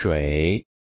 水